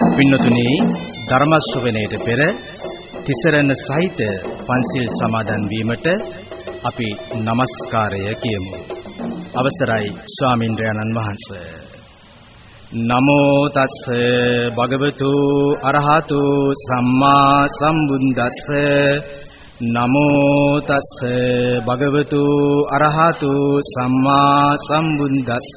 පින්නතුනි ධර්ම ශ්‍රවණයට පෙර තිසරණ සහිත පන්සිල් සමාදන් වීමට අපි নমස්කාරය කියමු. අවසරයි ස්වාමින්ද්‍රයන්න් වහන්සේ. නමෝ තස් භගවතු අරහතු සම්මා සම්බුද්දස්ස නමෝ තස් භගවතු අරහතු සම්මා සම්බුද්දස්ස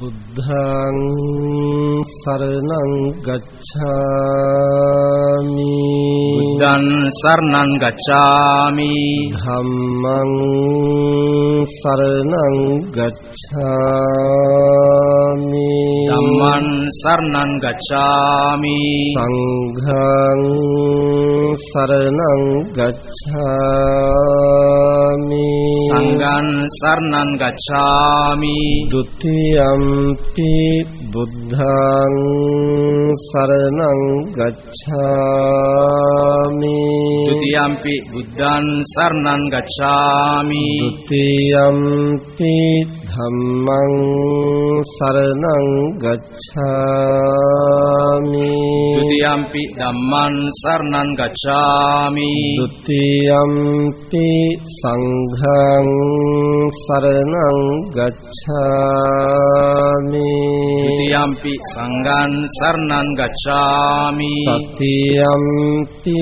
බුද්ධං සරණං ගච්ඡාමි බුද්ධං සරණං ගච්ඡාමි ධම්මං සරණං ගච්ඡාමි ධම්මං සරණං ගච්ඡාමි සංඝං සරණං ගච්ඡාමි සංඝං සරණං ගච්ඡාමි ဒုတိယ යම්පි බුද්ධං සරණං ගච්ඡාමි ဒုတိယ ම්පි බුද්ධං සරණං ගච්ඡාමි ဒုတိယ ම්පි ධම්මං සරණං ගච්ඡාමි ဒုတိယ ම්පි ධම්මං සරණං ගච්ඡාමි ဒုတိယ ම්පි සංඝං සරණං ගච්ඡාමි ගච්ඡාමි। ဒ ුතියම්පි සංඝං සරණං ගච්ඡාමි। තතියම්ති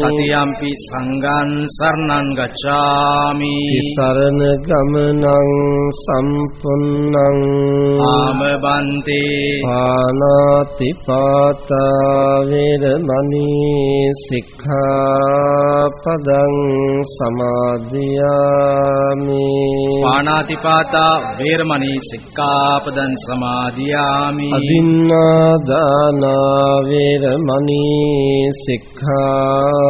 තතියම්පි සංඝං සරණං ගච්ඡාමි. සරණ ගමනං සම්පුන්නං ආමබන්තේ. පානාති පාතා වේරමණී සික්ඛාපදං සමාදියාමි. පාණාතිපාතා වේරමණී සික්ඛාපදං සමාදියාමි. අදින්නාදාන වේරමණී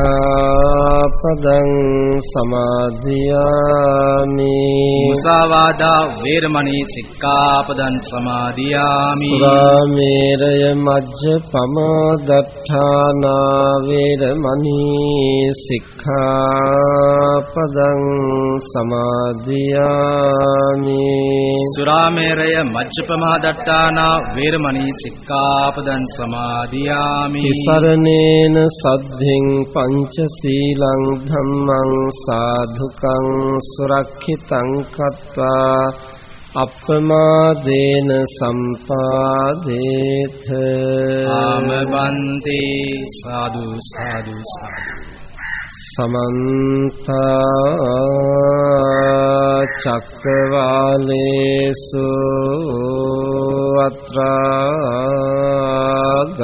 සික්ඛාපදං සමාදියාමි මුසාවාදා වේරමණී සික්ඛාපදං සමාදියාමි සුරාමේරය මජ්ජපමෝදත්තානා වේරමණී සික්ඛාපදං සමාදියාමි සුරාමේරය මජ්ජපමහදට්ටානා වේරමණී සික්ඛාපදං සමාදියාමි තිසරණේන සද්ධින් පංචශීලං ධම්මං සාධුකං සුරක්ෂිතං කତ୍වා අප්පමාදේන සම්පාදේත ආමබන්තේ සාදු සාදු සාදු සමන්ත චක්කවාලේසු අත්‍රා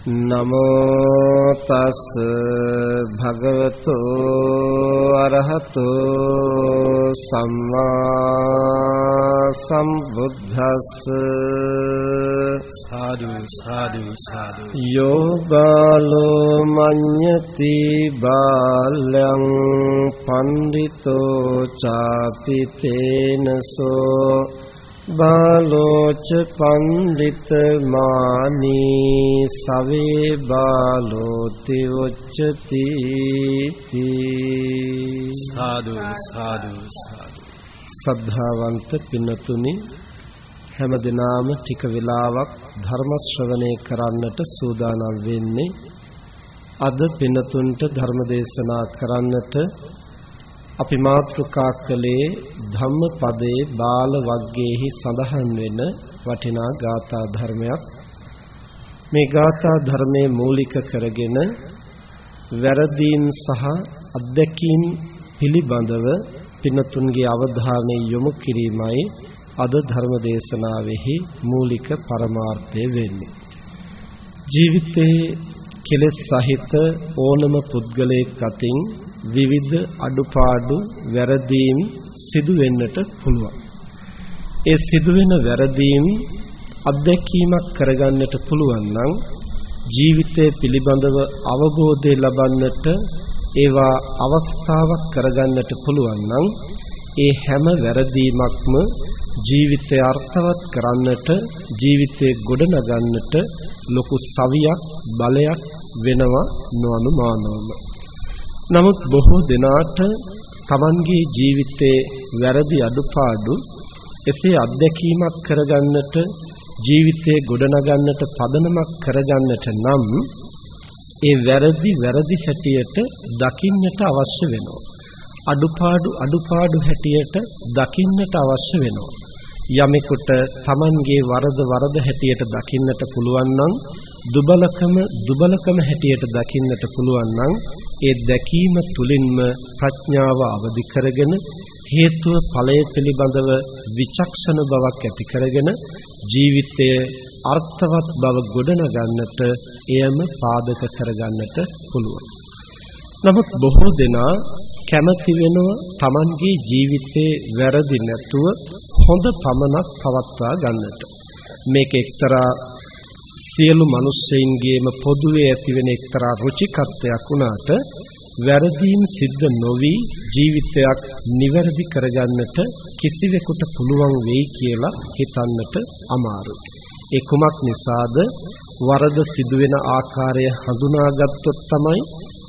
නමෝ තස් භගවතු අරහතෝ සම්මා සම්බුද්දස්ස සාදු සාදු සාදු යෝගාලෝ මඤ්ඤති බාලං පණ්ඩිතෝ චාපි තේනසෝ බාලෝච පණ්ඩිත මානී සවේ බාලෝති උච්චති සාදු සාදු සාදු. සද්ධාවන්ත පින්නතුනි හැමදිනාම ටික වෙලාවක් ධර්ම ශ්‍රවණය කරන්නට සූදානම් වෙන්නේ අද පින්නතුන්ට ධර්ම දේශනා කරන්නට අපි මාතෘකා කළේ ධම්මපදයේ බාල වග්ගයේහි සඳහන් වෙන වටිනා ගාථා ධර්මයක්. මේ ගාථා ධර්මයේ මූලික කරගෙන වැරදීම් සහ අත්දැකීම් පිළිබඳව පින්නතුන්ගේ අවධානය යොමු කිරීමයි අද ධර්ම දේශනාවෙහි මූලික පරමාර්ථය වෙන්නේ. ජීවිතයේ කෙලෙස් සහිත ඕනම පුද්ගලයෙක් අතින් විවිධ අඩුපාඩු වැරදීම් සිදු වෙන්නට පුළුවන්. ඒ සිදුවෙන වැරදීම් අත්දැකීමක් කරගන්නට පුළුවන් නම් ජීවිතය පිළිබඳව අවබෝධය ලබන්නට ඒවා අවස්ථාවක් කරගන්නට පුළුවන් නම් ඒ හැම වැරදීමක්ම ජීවිතය අර්ථවත් කරන්නට ජීවිතය ගොඩනගන්නට ලොකු සවියක් බලයක් වෙනවා නොඅනුමානවම නමුත් බොහෝ දෙනාට Tamanගේ ජීවිතයේ වැරදි අඩුපාඩු එසේ අත්දැකීමක් කරගන්නට ජීවිතේ ගොඩනගන්නට පදනමක් කරගන්නට නම් ඒ වැරදි වැරදි හැටියට දකින්නට අවශ්‍ය වෙනවා. අඩුපාඩු අඩුපාඩු හැටියට දකින්නට අවශ්‍ය වෙනවා. යමෙකුට Tamanගේ වරද වරද හැටියට දකින්නට පුළුවන් නම් දුබලකම දුබලකම හැටියට දකින්නට පුළුවන් නම් ඒ දැකීම තුලින්ම ප්‍රඥාව අවදි කරගෙන හේතුව ඵලය පිළිබඳව විචක්ෂණ බවක් ඇති කරගෙන ජීවිතයේ අර්ථවත් බව ගොඩනගන්නට එයම පාදක කරගන්නට පුළුවන්. නමුත් බොහෝ දෙනා කැමති වෙනවා Tamanගේ ජීවිතේ වැරදි නැතුව හොඳ පමණක් පවත්වා ගන්නට. මේක එක්තරා සියලු මිනිස්සෙයින්ගේම පොදුවේ ඇතිවෙන එක්තරා රුචිකත්වයක් වුණාට වැරදීම් සිද්ධ නොවි ජීවිතයක් නිවැරදි කරගන්නට කිසිවෙකුට පුළුවන් වෙයි කියලා හිතන්නට අමාරුයි. ඒ කුමක් නිසාද වරද සිදුවෙන ආකාරය හඳුනාගත්තොත් තමයි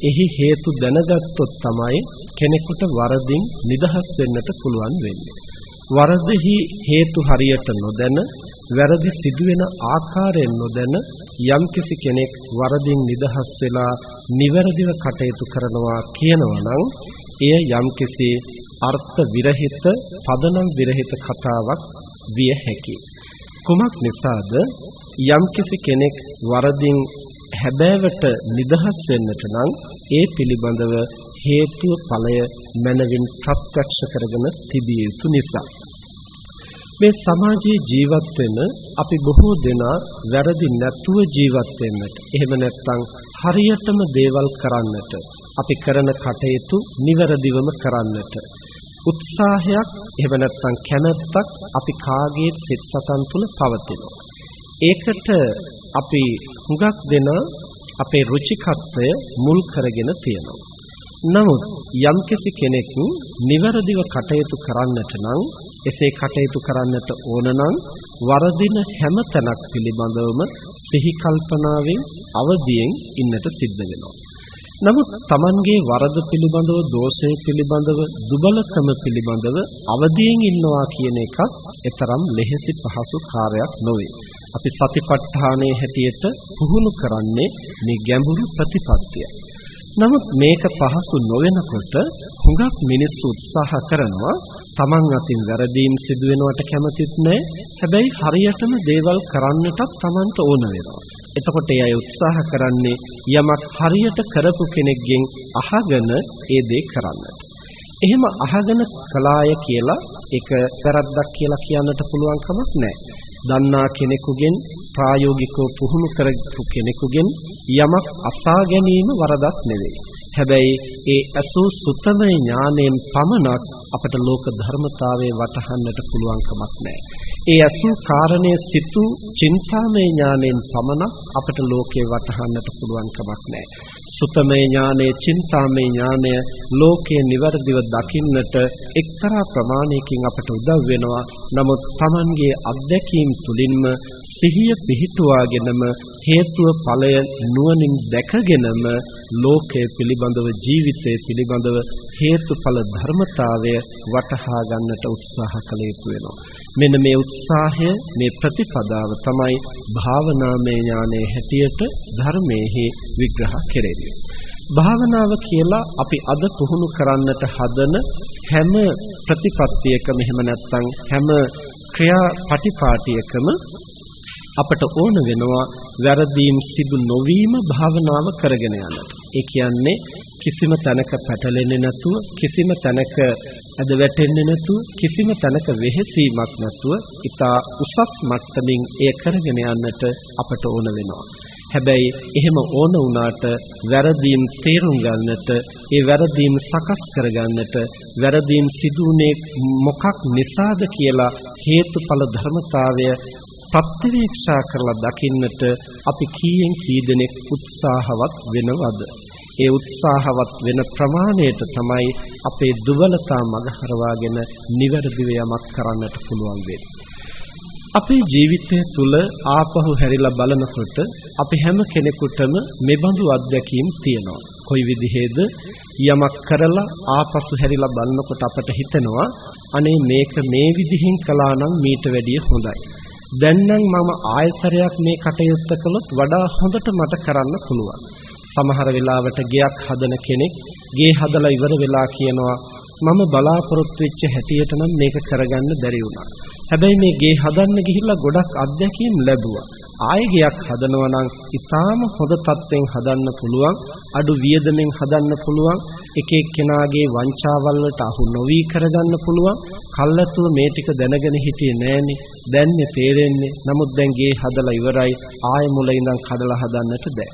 එහි හේතු දැනගත්තොත් තමයි කෙනෙකුට වරදින් නිදහස් වෙන්නට පුළුවන් වෙන්නේ. වරදෙහි හේතු හරියට නොදැන වැරදි සිදුවෙන ආකාරයෙන් නොදැන යම්කිසි කෙනෙක් වරදින් නිදහස් වෙලා නිවැරදිව කටයුතු කරනවා කියනවා නම් එය යම්කිසි අර්ථ විරහිත පදනම් විරහිත කතාවක් විය හැකියි. කුමක් නිසාද යම්කිසි කෙනෙක් වරදින් හැබෑවට නිදහස් වෙන්නට නම් ඒ පිළිබඳව හේතුව ඵලය මනවින් ප්‍රත්‍යක්ෂ කරගෙන තිබිය යුතු නිසා මේ සමාජයේ ජීවත් වෙන අපි බොහෝ දෙනා වැරදි නැතුව ජීවත් වෙන්නට. එහෙම නැත්නම් හරියටම දේවල් කරන්නට. අපි කරන කටයුතු නිවැරදිවම කරන්නට. උත්සාහයක් එහෙම නැත්නම් කැමැත්තක් අපි කාගේත් සිත් සතන් තුළ පවතිනවා ඒකට අපි හුඟක් දෙනා අපේ රුචිකත්වය මුල් කරගෙන තියෙනවා. නමුත් යම්කිසි කෙනෙක් නිවැරදිව කටයුතු කරන්නට නම් එසේ කටයුතු කරන්නට ඕන නම් වරදින හැම තැනක් පිළිබඳවම සිහි කල්පනාවෙන් අවදියෙන් ඉන්නට සිද්ධ වෙනවා. නමුත් Tamanගේ වරද පිළිබඳව, දෝෂය පිළිබඳව, දුබලකම පිළිබඳව අවදියෙන් ඉන්නවා කියන එක එතරම් ලෙහෙසි පහසු කාර්යයක් නොවේ. අපි සතිපට්ඨානයේ හැටියට පුහුණු කරන්නේ මේ ගැඹුරු ප්‍රතිපත්තිය. නමුත් මේක පහසු නොවෙනකොට හුඟක් මිනිස්සු උත්සාහ කරනවා Taman අතින් වැරදීම් සිදු වෙනවට කැමතිත් නැහැ. හැබැයි හරියටම දේවල් කරන්නටත් Tamanට ඕන වෙනවා. එතකොට ඒ අය උත්සාහ කරන්නේ යමක් හරියට කරපු කෙනෙක්ගෙන් අහගෙන ඒ දේ කරන්නට. එහෙම අහගෙන කලාය කියලා ඒක වැරද්දක් කියලා කියන්නට පුළුවන් කමක් නැහැ. දන්නා කෙනෙකුගෙන් ප්‍රායෝගිකව පුහුණු කරපු කෙනෙකුගෙන් යමක් අසා ගැනීම වරදක් නෙවෙයි. හැබැයි ඒ අසු සුතමේ ඥාණයෙන් පමණක් අපට ලෝක ධර්මතාවයේ වටහන්නට පුළුවන් කමක් නැහැ. ඒ අසු කාරණේ සිතු චින්තාමය ඥාණයෙන් පමණක් අපට ලෝකේ වටහන්නට පුළුවන් කමක් නැහැ. සුතමේ ඥානය, චින්තාමය ඥානය ලෝකයේ નિවර්දිව දකින්නට එක්තරා ප්‍රමාණයකින් අපට උදව් වෙනවා. නමුත් Tamanගේ අත්දැකීම් තුලින්ම සිහිය පිහිටුවාගෙනම හේතුව ඵලය නුවණින් දැකගෙනම ලෝකයේ පිළිබඳව ජීවිතයේ පිළිබඳව හේතුඵල ධර්මතාවය වටහා ගන්නට උත්සාහ කළ යුතු වෙනවා. මෙන්න මේ උත්සාහය මේ ප්‍රතිපදාව තමයි භාවනාමය ඥානයේ හැටියට ධර්මයේ විග්‍රහ කෙරෙන්නේ. භාවනාව කියලා අපි අද පුහුණු කරන්නට හදන හැම ප්‍රතිපත්තියකම එහෙම නැත්නම් හැම ක්‍රියාපටිපාටියකම අපට ඕන වෙනවා වැරදීම් සිදු නොවීම භාවනාව කරගෙන යන්නට. ඒ කියන්නේ කිසිම තැනක පැටලෙන්නේ නැතුව, කිසිම තැනක ඇද වැටෙන්නේ නැතුව, කිසිම තැනක වෙහෙසීමක් නැතුව, ඊටා උසස් මට්ටමින් එය කරගෙන යන්නට අපට ඕන වෙනවා. හැබැයි එහෙම ඕන වුණාට වැරදීම් තේරුම් ගන්නට, ඒ වැරදීම් සකස් කරගන්නට, වැරදීම් සිදුුනේ මොකක් නිසාද කියලා හේතුඵල ධර්මතාවය ප්‍රත්‍යවේක්ෂා කරලා දකින්නට අපි කීයෙන් කී දෙනෙක් උත්සාහවත් වෙනවද? ඒ උත්සාහවත් වෙන ප්‍රමාණයට තමයි අපේ දුබලතා මගහරවාගෙන නිවැරදිව යමක් කරන්නට පුළුවන් වෙන්නේ. අපේ ජීවිතය තුළ ආපහු හැරිලා බලනකොට අපි හැම කෙනෙකුටම මෙබඳු අත්දැකීම් තියෙනවා. කොයි විදිහේද යමක් කරලා ආපසු හැරිලා බලනකොට අපට හිතෙනවා අනේ මේක මේ විදිහෙන් කළා නම් මීට වැඩිය හොඳයි. දැන් නම් මම ආයසරයක් මේ කටයුත්ත කළොත් වඩා හොඳට මට කරන්න පුළුවන්. සමහර වෙලාවට ගෙයක් හදන කෙනෙක් ගේ හදලා ඉවර වෙලා කියනවා මම බලාපොරොත්තු වෙච්ච හැටියට නම් මේක කරගන්න බැරි වුණා. හැබැයි මේ ගේ හදන්න ගිහිල්ලා ගොඩක් අත්දැකීම් ලැබුවා. ආයෙ ගයක් හදනවා නම් ඊටාම හොඳ තත්ත්වෙන් හදන්න පුළුවන්, අඩු වියදමෙන් හදන්න පුළුවන්, එක එක්කෙනාගේ වංචාවල් වලට අහු නොවි කරගන්න පුළුවන්. කල්ලාතුව මේ ටික දැනගෙන හිටියේ නෑනේ. දැන්නේ තේරෙන්නේ. නමුත් දැන් ගේ හදලා ඉවරයි. ආයෙ මුල ඉඳන් කඩලා හදන්නට බෑ.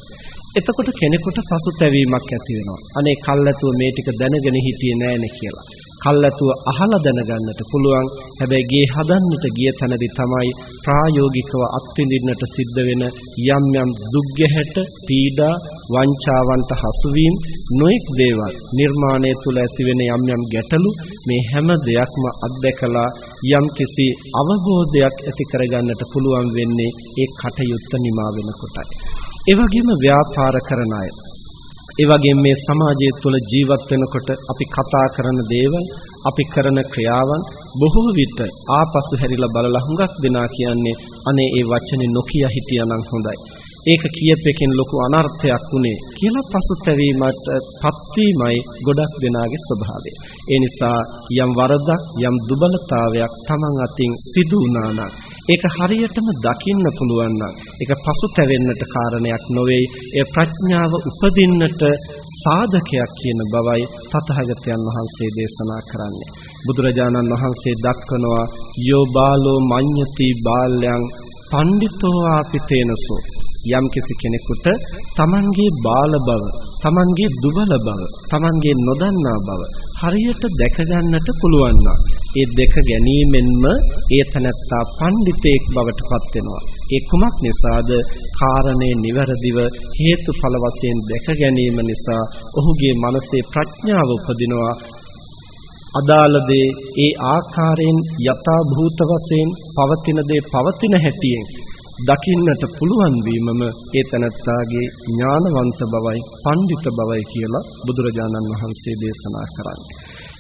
එතකොට කෙනෙකුට පසුතැවීමක් ඇති වෙනවා. අනේ කල්ැතුව මේ ටික දැනගෙන හිටියේ නෑනේ කියලා. කල්ැතුව අහලා දැනගන්නට පුළුවන්. හැබැයි ගේ හදන්නට ගිය තැනදී තමයි ප්‍රායෝගිකව අත්විඳින්නට සිද්ධ වෙන යම් යම් දුක්ගැහැට, පීඩා, වංචාවන්ට හසුවීම, නොඑක් දේවල් නිර්මාණය තුල ඇතිවෙන යම් යම් ගැටලු මේ හැම දෙයක්ම අත්දැකලා යම්කිසි අවබෝධයක් ඇති කරගන්නට පුළුවන් වෙන්නේ ඒ කටයුත්ත නිමා වෙනකොටයි. ඒ වගේම ව්‍යාපාර කරන අය ඒ වගේම මේ සමාජය තුළ ජීවත් වෙනකොට අපි කතා කරන දේවල් අපි කරන ක්‍රියාවන් බොහෝ විට ආපසු හැරිලා බලලා හුඟක් දෙනා කියන්නේ අනේ ඒ වචනේ නොකිය හිටියානම් හොඳයි ඒක කියපෙකින් ලොකු අනර්ථයක් උනේ කියලා පසුතැවීමට පත්වීමයි ගොඩක් දෙනාගේ ස්වභාවය. ඒ නිසා යම් වරදක් යම් දුබලතාවයක් Taman අතින් සිදු වුණා නම් ඒක හරියටම දකින්න පුළුවන් නම් ඒක පසුතැවෙන්නට කාරණයක් නොවේ. ඒ ප්‍රඥාව උපදින්නට සාධකයක් කියන බවයි තථාගතයන් වහන්සේ දේශනා කරන්නේ. බුදුරජාණන් වහන්සේ දක්වනවා යෝ බාලෝ මඤ්ඤති බාල්‍යං පණ්ඩිතෝ ආපිතේනසෝ යම්කිසි කෙනෙකුට තමන්ගේ බාල බව, තමන්ගේ දුබල බව, තමන්ගේ නොදන්නා බව හරියට දැක ගන්නට පුළුවන් ඒ දෙක ගැනීමෙන්ම ඒ තනත්තා පඬිතෙක් බවට පත් වෙනවා. ඒ කුමක් නිසාද? කාරණේ નિවරදිව හේතුඵල වශයෙන් දැක ගැනීම නිසා ඔහුගේ මනසේ ප්‍රඥාව උපදිනවා. අදාළ දේ ඒ ආකාරයෙන් යථා භූත වශයෙන් පවතින දේ පවතින හැටියෙන් දකින්නට පුළුවන් වීමම ඒ තනත්තාගේ ඥානවන්ත බවයි පඬිත බවයි කියලා බුදුරජාණන් වහන්සේ දේශනා කරන්නේ.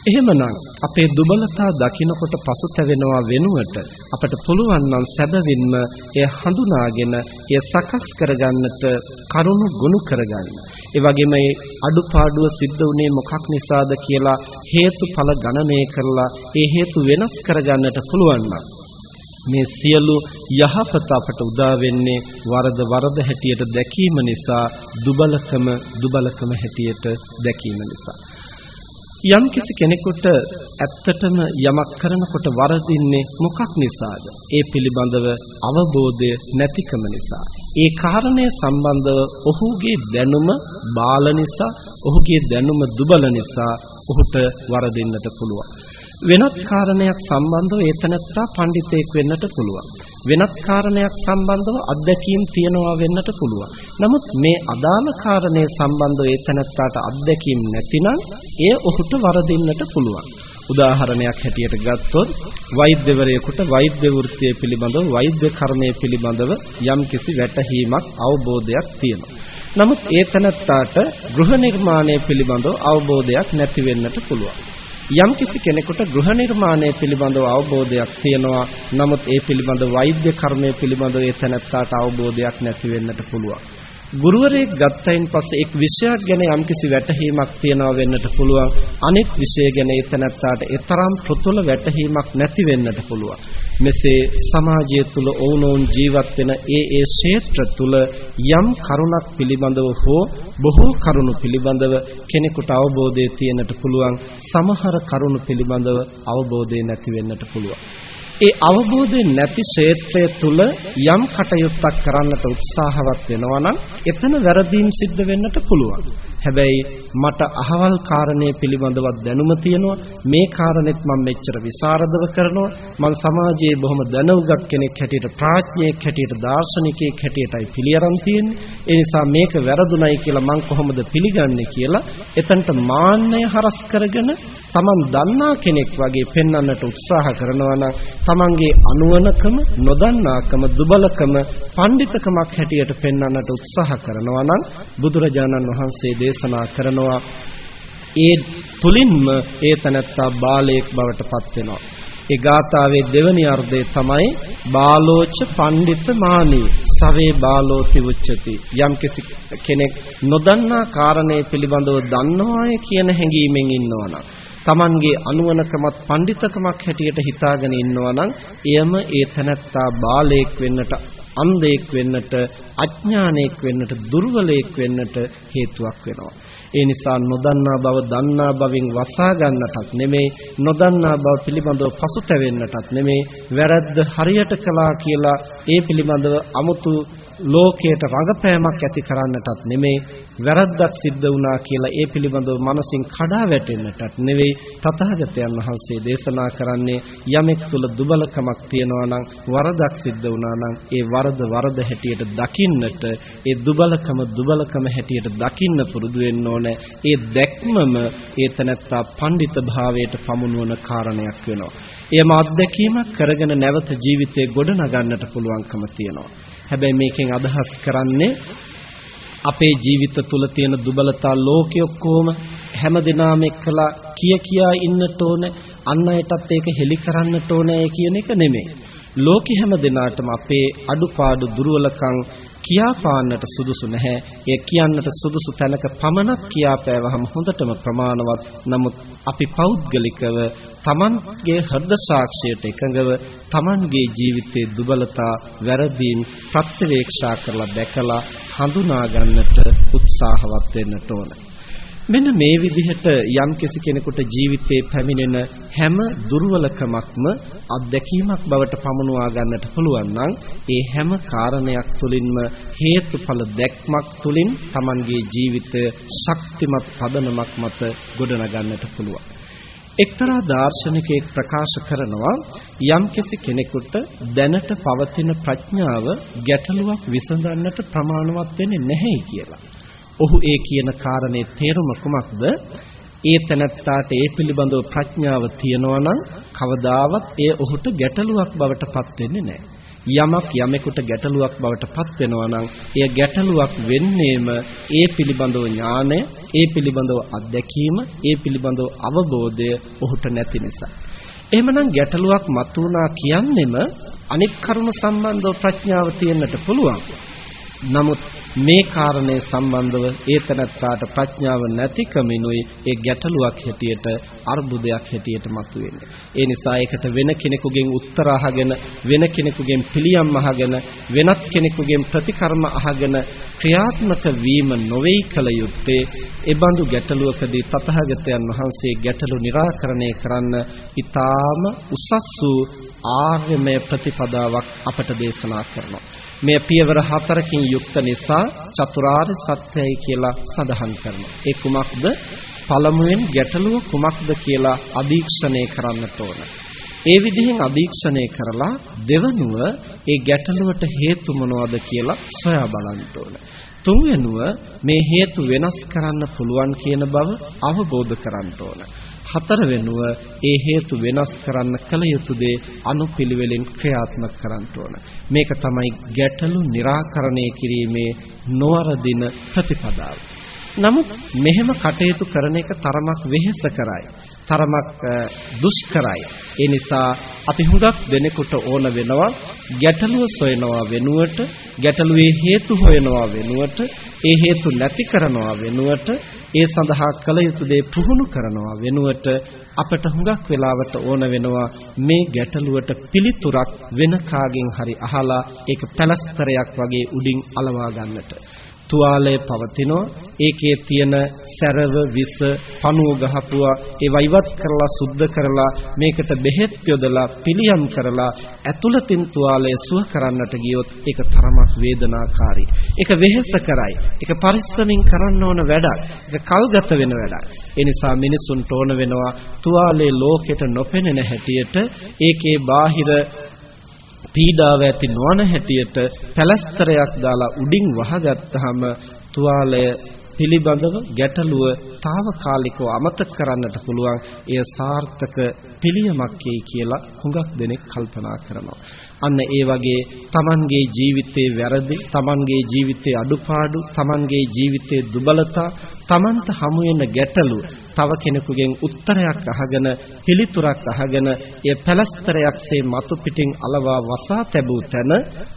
එහෙමනම් අපේ දුබලතා දකිනකොට පසුතැවෙනවා වෙනුවට අපට පුළුවන් නම් සැබවින්ම එය හඳුනාගෙන එය සකස් කරගන්නට කරුණු ගොනු කරගන්න. ඒ වගේම මේ අඩුපාඩුව සිද්ධ වුණේ මොකක් නිසාද කියලා හේතුඵල ගණනය කරලා ඒ හේතු වෙනස් කරගන්නට පුළුවන් මේ සියලු යහපත අපට උදා වෙන්නේ වරද වරද හැටියට දැකීම නිසා දුබලකම දුබලකම හැටියට දැකීම නිසා යම් කිසි කෙනෙකුට ඇත්තටම යමක් කරනකොට වරදින්නේ මොකක් නිසාද? ඒ පිළිබඳව අවබෝධය නැතිකම නිසා. ඒ කාරණය සම්බන්ධව ඔහුගේ දැනුම බාල නිසා, ඔහුගේ දැනුම දුබල නිසා ඔහුට වරදින්නට පුළුවන්. වෙනත් කාරණයක් සම්බන්ධව ඒතනත්තා පඬිතෙක් වෙන්නට පුළුවන්. වෙනත් කාරණයක් සම්බන්ධව අත්දැකීම් තියනවා වෙන්නට පුළුවන්. නමුත් මේ අදාළ කාරණය සම්බන්ධව ඒතනත්තාට අත්දැකීම් නැතිනම් එය ඔහුට වරදින්නට පුළුවන්. උදාහරණයක් හැටියට ගත්තොත් වෛද්‍යවරයෙකුට වෛද්‍ය වෘත්තිය පිළිබඳව වෛද්‍ය කර්මය පිළිබඳව යම්කිසි වැටහීමක් අවබෝධයක් තියෙනවා. නමුත් ඒ තනත්තාට ගෘහ නිර්මාණය පිළිබඳව අවබෝධයක් නැති වෙන්නට පුළුවන්. යම්කිසි කෙනෙකුට ගෘහ නිර්මාණය පිළිබඳව අවබෝධයක් තියෙනවා. නමුත් ඒ පිළිබඳ වෛද්‍ය කර්මය පිළිබඳව ඒ තැනැත්තාට අවබෝධයක් නැති වෙන්නට පුළුවන්. ගුරුවරයෙක් ගත්තයින් පස්සේ එක් විෂයක් ගැන යම්කිසි වැටහීමක් තියනවා වෙන්නට පුළුවන්. අනිත් විෂය ගැන එතනත්තාට ඒතරම් ප්‍රතුල වැටහීමක් නැති වෙන්නට පුළුවන්. මෙසේ සමාජය තුල ඔවුනොවුන් ජීවත් වෙන ඒ ඒ ක්ෂේත්‍ර තුල යම් කරුණක් පිළිබඳව හෝ බොහෝ කරුණු පිළිබඳව කෙනෙකුට අවබෝධය තියෙන්නට පුළුවන්. සමහර කරුණු පිළිබඳව අවබෝධය නැති වෙන්නට පුළුවන්. ඒ අවබෝධය නැති ක්ෂේත්‍රය තුල යම් කටයුත්තක් කරන්නට උත්සාහවත් වෙනවා නම් එතන වැරදීම් සිද්ධ වෙන්නට පුළුවන්. හැබැයි මට අහවල් කාරණේ පිළිබඳව දැනුම තියෙනවා. මේ කාරණෙත් මම මෙච්චර විසරදව කරනවා. මම සමාජයේ බොහොම දැනුගත් කෙනෙක් හැටියට ප්‍රඥෙක් හැටියට දාර්ශනිකයෙක් හැටියටයි පිළිඅරන් තියෙන්නේ. ඒ නිසා මේක වැරදුණයි කියලා මම කොහොමද පිළිගන්නේ කියලා එතනට මාන්නය හරස් කරගෙන Taman දන්නා කෙනෙක් වගේ පෙන්වන්නට උත්සාහ කරනවා නම් Tamanගේ අනුවණකම නොදන්නාකම දුබලකම පඬිතකමක් හැටියට පෙන්වන්නට උත්සාහ කරනවා නම් බුදුරජාණන් වහන්සේ දේශනා කරනවා. ඒ තුලින්ම ඒ තනත්තා බාලයෙක් බවට පත් වෙනවා. ඒ ගාථාවේ දෙවැනි අර්ථය තමයි බාලෝච පණ්ඩිත මානී. සවේ බාලෝති උච්චති යම් කෙනෙක් නොදන්නා කාරණේ පිළිබඳව දන්නවාය කියන හැඟීමෙන් ඉන්නවනම් Tamanගේ අනුවණකමත් පඬිතකමක් හැටියට හිතාගෙන ඉන්නවා නම් එයම ඒ තනත්තා බාලයෙක් වෙන්නට අන්ධයෙක් වෙන්නට අඥානයෙක් වෙන්නට දුර්වලයෙක් වෙන්නට හේතුවක් වෙනවා. ඒ නිසා නොදන්නා බව දන්නා බවින් වසා ගන්නටත් නෙමෙයි නොදන්නා බව පිළිබඳව පසුතැවෙන්නටත් නෙමෙයි වැරද්ද හරියට කළා කියලා ඒ පිළිබඳව 아무තු ලෝකයට රඟපෑමක් ඇති කරන්නටත් නෙමෙයි වැරද්දක් සිද්ධ වුණා කියලා ඒ පිළිබඳව මනසින් කඩා වැටෙන්නටත් නෙවෙයි තථාගතයන් වහන්සේ දේශනා කරන්නේ යමෙක් තුල දුබලකමක් තියෙනවා නම් වරදක් සිද්ධ වුණා නම් ඒ වරද වරද හැටියට දකින්නට ඒ දුබලකම දුබලකම හැටියට දකින්න පුරුදු වෙන්න ඕනේ. ඒ දැක්මම ඒ තනත්තා පඬිත භාවයට පමුණුවන කාරණයක් වෙනවා. එයම අත්දැකීමක් කරගෙන නැවත ජීවිතේ ගොඩනගන්නට පුළුවන්කම තියෙනවා. හැබැයි මේකෙන් අදහස් කරන්නේ අපේ ජීවිත තුල තියෙන දුබලතා ලෝකෙ ඔක්කොම හැමදෙනාම එක්කලා කිය කියා ඉන්නට ඕනේ අන් අයටත් ඒක හෙලි කරන්නට ඕනේ කියන එක නෙමෙයි. ලෝකෙ හැම දිනාටම අපේ අඩුපාඩු දුර්වලකම් කියාපාන්නට සුදුසු නැහැ. ඒ කියන්නට සුදුසු තැනක පමණක් කියාපෑවහම හොඳටම ප්‍රමාණවත්. නමුත් අපි පෞද්ගලිකව Tamanගේ හෘද සාක්ෂියට එකඟව Tamanගේ ජීවිතයේ දුබලතා වැරදීම් ප්‍රත්‍යවේක්ෂා කරලා දැකලා හඳුනා ගන්නට උත්සාහවත් වෙන්නට ඕන. මෙන්න මේ විදිහට යම් කෙනෙකුට ජීවිතේ පැමිණෙන හැම දුර්වලකමක්ම අත්දැකීමක් බවට පමුණුවා ගන්නට පුළුවන් නම් ඒ හැම කාරණයක් තුළින්ම හේතුඵල දැක්මක් තුළින් Tamanගේ ජීවිතය ශක්තිමත් පදනමක් මත ගොඩනගන්නට පුළුවන්. එක්තරා දාර්ශනිකයෙක් ප්‍රකාශ කරනවා යම්කිසි කෙනෙකුට දැනට පවතින ප්‍රඥාව ගැටලුවක් විසඳන්නට ප්‍රමාණවත් වෙන්නේ නැහැ කියලා. ඔහු ඒ කියන කාරණේ තේරුම කුමක්ද? ඒ තැනත්තාට ඒ පිළිබඳව ප්‍රඥාව තියෙනවා නම් කවදාවත් ඒ ඔහුට ගැටලුවක් බවට පත් වෙන්නේ නැහැ. යමක් යමෙකුට ගැටලුවක් බවට පත් වෙනවා නම් එය ගැටලුවක් වෙන්නේම ඒ පිළිබඳව ඥානය, ඒ පිළිබඳව අත්දැකීම, ඒ පිළිබඳව අවබෝධය ඔහුට නැති නිසා. එහෙමනම් ගැටලුවක් මතුවනා කියන්නෙම අනිත් කරුණු සම්බන්ධව ප්‍රඥාව තියෙන්නට පුළුවන්. නමුත් මේ කාරණේ සම්බන්ධව ඒ තනත්තාට ප්‍රඥාව නැතිකමිනුයි ඒ ගැටලුවක් හැටියට අර්බුදයක් හැටියට මතුවෙන්නේ. ඒ නිසා ඒකට වෙන කෙනෙකුගෙන් උත්තර අහගෙන වෙන කෙනෙකුගෙන් පිළියම් අහගෙන වෙනත් කෙනෙකුගෙන් ප්‍රතිකර්ම අහගෙන ක්‍රියාත්මක වීම නොවේයි කල යුත්තේ ඒ බඳු ගැටලුවකදී තථාගතයන් වහන්සේ ගැටලු निराකරණය කරන්න ඊටාම උසස් වූ ආර්යමය ප්‍රතිපදාවක් අපට දේශනා කරනවා. මේ පියවර හතරකින් යුක්ත නිසා චතුරාර්ය සත්‍යයි කියලා සඳහන් කරනවා. ඒ කුමක්ද? පළමුවෙන් ගැටලුව කුමක්ද කියලා අධීක්ෂණය කරන්නට ඕන. ඒ විදිහෙන් අධීක්ෂණය කරලා දෙවනුව ඒ ගැටලුවට හේතු මොනවද කියලා සොයා බලන්න ඕන. තුන්වෙනුව මේ හේතු වෙනස් කරන්න පුළුවන් කියන බව අවබෝධ කරගන්න ඕන. හතර වෙනුව ඒ හේතු වෙනස් කරන්න කල යුතු දේ අනුපිළිවෙලින් ක්‍රියාත්මක කරන්න ඕන. මේක තමයි ගැටලු निराකරණය කිරීමේ නොවරදින ප්‍රතිපදාව. නමුත් මෙහෙම කටයුතු කරන එක තරමක් වෙහෙස කරයි. තරමක් දුෂ්කරයි. ඒ නිසා අපි හුඟක් දෙනෙකුට ඕන වෙනවා ගැටලුව සොයනවා වෙනුවට ගැටලුවේ හේතු හොයනවා වෙනුවට ඒ හේතු නැති කරනවා වෙනුවට ඒ සඳහා කළ යුතු දේ පුහුණු කරනවා වෙනුවට අපට හුඟක් වෙලාවට ඕන වෙනවා මේ ගැටලුවට පිළිතුරක් වෙන කාගෙන් හරි අහලා ඒක පැලස්තරයක් වගේ උඩින් අලවා ගන්නට තුවාලය පවතිනවා. ඒකේ තියෙන සැරව විස පණුව ගහපුවා. ඒවා ඉවත් කරලා සුද්ධ කරලා මේකට බෙහෙත් යොදලා පිළියම් කරලා ඇතුළතින් තුවාලය සුව කරන්නට ගියොත් ඒක තරමක් වේදනාකාරී. ඒක වෙහෙස කරයි. ඒක පරිස්සමින් කරන්න ඕන වැඩක්. ඒක කල්ගත වෙන වැඩක්. ඒ නිසා මිනිසුන්ට ඕන වෙනවා තුවාලේ ලෝකෙට නොපෙනෙන හැටියට ඒකේ බාහිර පීඩාව ඇති නොවන හැටියට පැලස්තරයක් දාලා උඩින් වහගත්තාම තුවාලය පිළිබඳව ගැටලුව తాවකාලිකව අමතක කරන්නට පුළුවන්. එය සාර්ථක පිළියමක් කියලා හුඟක් දෙනෙක් කල්පනා කරනවා. අන්න ඒ වගේ Tamanගේ ජීවිතයේ වැරදි, Tamanගේ ජීවිතයේ අඩුපාඩු, Tamanගේ ජීවිතයේ දුබලතා, Tamanට හමු වෙන ගැටලු තව කෙනෙකුගෙන් උත්තරයක් අහගෙන පිළිතුරක් අහගෙන එය පැලස්තරයක්සේ මතු පිටින් අලවා වසා තැබූ තැන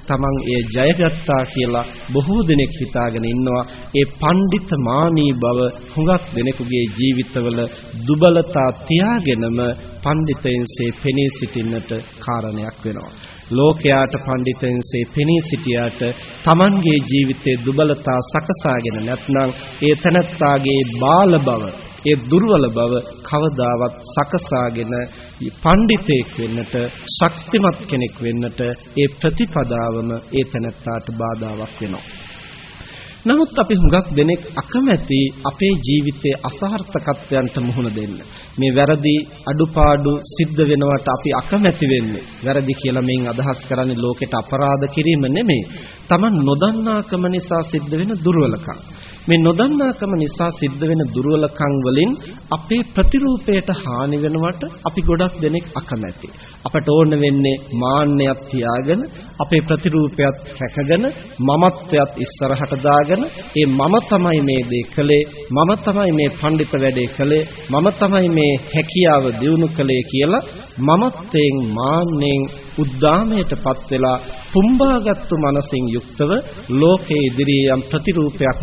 Taman එය ජයගත්තා කියලා බොහෝ දෙනෙක් හිතාගෙන ඉන්නවා. ඒ පඬිත මානී බව හුඟක් දෙනෙකුගේ ජීවිතවල දුබලතා තියාගෙනම පඬිතෙන්සේ පෙනී සිටින්නට කාරණයක් වෙනවා. ලෝකයාට පඬිතෙන්සේ පෙනී සිටියාට Tamanගේ ජීවිතයේ දුබලතා සකසාගෙන නැත්නම් ඒ තනත්තාගේ බාල බව ඒ දුර්වල බව කවදාවත් සකසාගෙන පඬිතෙක් වෙන්නට ශක්තිමත් කෙනෙක් වෙන්නට ඒ ප්‍රතිපදාවම ඒ තනත්තාට බාධාවක් වෙනවා. නමුත් අපි හුඟක් දෙනෙක් අකමැති අපේ ජීවිතයේ අසාර්ථකත්වයන්ට මුහුණ දෙන්න. මේ වැරදි අඩුපාඩු සිද්ධ වෙනවට අපි අකමැති වෙන්නේ. වැරදි කියලා මෙයින් අදහස් කරන්නේ ලෝකෙට අපරාධ කිරීම නෙමෙයි. Taman නොදන්නාකම නිසා සිද්ධ වෙන දුර්වලකම්. මේ නොදන්නාකම නිසා සිද්ධ වෙන දුර්වලකම් වලින් අපේ ප්‍රතිරූපයට හානි වෙනවට අපි ගොඩක් දෙනෙක් අකමැති. අපට ඕන වෙන්නේ මාන්නයක් තියාගෙන අපේ ප්‍රතිරූපයත් රැකගෙන මමත්වයත් ඉස්සරහට දාගෙන ඒ මම තමයි මේ දේ කළේ මම තමයි මේ පඬිත වැඩේ කළේ මම තමයි මේ හැකියාව දියුණු කළේ කියලා මමත්වයෙන් මාන්නෙන් උද්දාමයටපත් වෙලා පුම්බාගත්තු මනසින් යුක්තව ලෝකයේ ඉදිරියේ යම් ප්‍රතිරූපයක්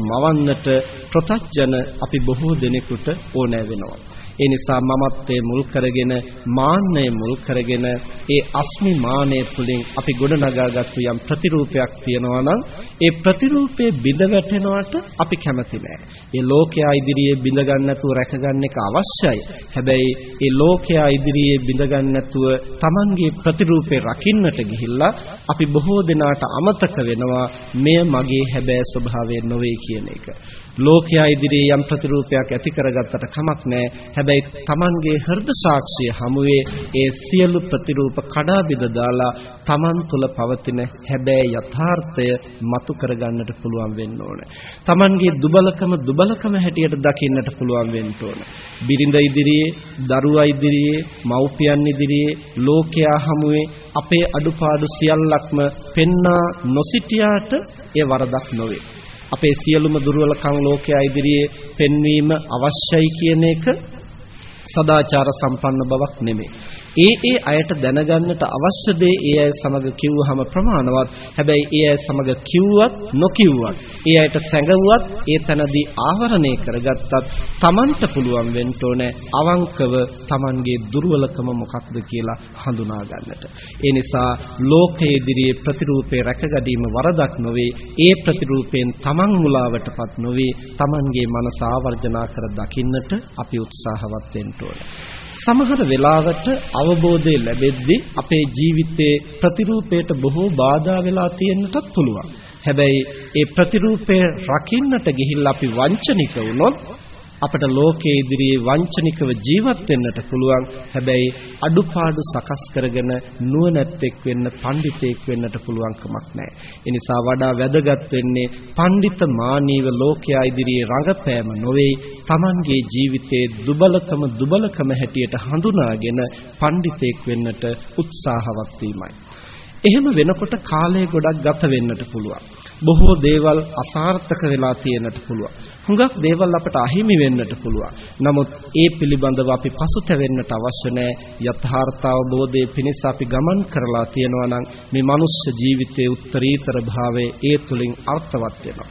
මවන්නට ප්‍රතඥ අපි බොහෝ දෙනෙකුට ඕනෑ වෙනවා. ඒ නිසා මමත්වයේ මුල් කරගෙන මාන්නය මුල් කරගෙන ඒ අස්මි මානය තුළින් අපි ගොඩනගාගත්තු යම් ප්‍රතිරූපයක් තියෙනවා නම් ඒ ප්‍රතිරූපයේ බිඳ වැටෙනවට අපි කැමති නෑ. ඒ ලෝකයා ඉදිරියේ බිඳ ගන්න නැතුව රැක ගන්න එක අවශ්‍යයි. හැබැයි ඒ ලෝකයා ඉදිරියේ බිඳ ගන්න නැතුව Tamanගේ ප්‍රතිරූපේ රකින්නට ගිහිල්ලා අපි බොහෝ දෙනාට අමතක වෙනවා මෙය මගේ හැබෑ ස්වභාවය නොවේ කියන එක. ලෝකයා ඉදිරියේ යම් ප්‍රතිරූපයක් ඇති කරගත්තට කමක් නැහැ. හැබැයි Tamanගේ හෘද සාක්ෂිය හමුවේ ඒ සියලු ප්‍රතිරූප කඩා බිඳ දාලා Taman තුල පවතින හැබැයි යථාර්ථය මතු කරගන්නට පුළුවන් වෙන්න ඕනේ. Tamanගේ දුබලකම දුබලකම හැටියට දකින්නට පුළුවන් වෙන්න ඕනේ. බිරිඳ ඉදිරියේ, දරුවා ඉදිරියේ, මව්පියන් ඉදිරියේ, ලෝකයා හමුවේ අපේ අඩුපාඩු සියල්ලක්ම පෙන්නා නොසිටියාට ඒ වරදක් නොවේ. අපේ සියලුම දුර්වලකම් ලෝකයා ඉදිරියේ පෙන්වීම අවශ්‍යයි කියන එක සදාචාර සම්පන්න බවක් නෙමෙයි. ඒ ඒ අයට දැනගන්නට අවශ්‍ය දේ ඒ අය සමග කිව්වහම ප්‍රමාණවත්. හැබැයි ඒ අය සමග කිව්වත් නොකිව්වත්, ඒ අයට සැඟවුවත්, ඒ තනදී ආවරණය කරගත්තත් Tamanට පුළුවන් වෙන්න ඕනේ අවංකව Tamanගේ දුර්වලකම මොකක්ද කියලා හඳුනා ගන්නට. ඒ නිසා ලෝකයේ ඉදිරියේ ප්‍රතිරූපේ රැකගැනීම වරදක් නොවේ. ඒ ප්‍රතිරූපයෙන් Taman මුලාවටපත් නොවේ. Tamanගේ මනස ආවර්ජනා කර දකින්නට අපි උත්සාහවත් වෙන්න ඕනේ. සමහර වෙලාවට අවබෝධය ලැබෙද්දී අපේ ජීවිතයේ ප්‍රතිරූපයට බොහෝ බාධා වෙලා තියෙන්නටත් පුළුවන්. හැබැයි ඒ ප්‍රතිරූපය රකින්නට ගිහිල්ලා අපි වංචනික වුණොත් අපට ලෝකයේ ඉදිරියේ වංචනිකව ජීවත් වෙන්නට පුළුවන්. හැබැයි අඩුපාඩු සකස් කරගෙන නුවණැත්තෙක් වෙන්න, පඬිතෙක් වෙන්නට පුළුවන් කමක් නැහැ. ඒ නිසා වඩා වැදගත් වෙන්නේ පඬිත මානීව ලෝකයා ඉදිරියේ රඟපෑම නොවේ. Tamanගේ ජීවිතයේ දුබලකම දුබලකම හැටියට හඳුනාගෙන පඬිතෙක් වෙන්නට උත්සාහවත් වීමයි. එහෙම වෙනකොට කාලය ගොඩක් ගත වෙන්නට පුළුවන්. බොහෝ දේවල් අසාර්ථක වෙලා තියෙන්නට පුළුවන්. හුඟක් දේවල් අපට අහිමි වෙන්නට පුළුවන්. නමුත් ඒ පිළිබඳව අපි පසුතැවෙන්නට අවශ්‍ය නැහැ. යථාර්ථ අවබෝධයේ පිණිස අපි ගමන් කරලා තියෙනවා නම් මේ මනුෂ්‍ය ජීවිතයේ උත්තරීතර භාවය ඒ තුලින් අර්ථවත් වෙනවා.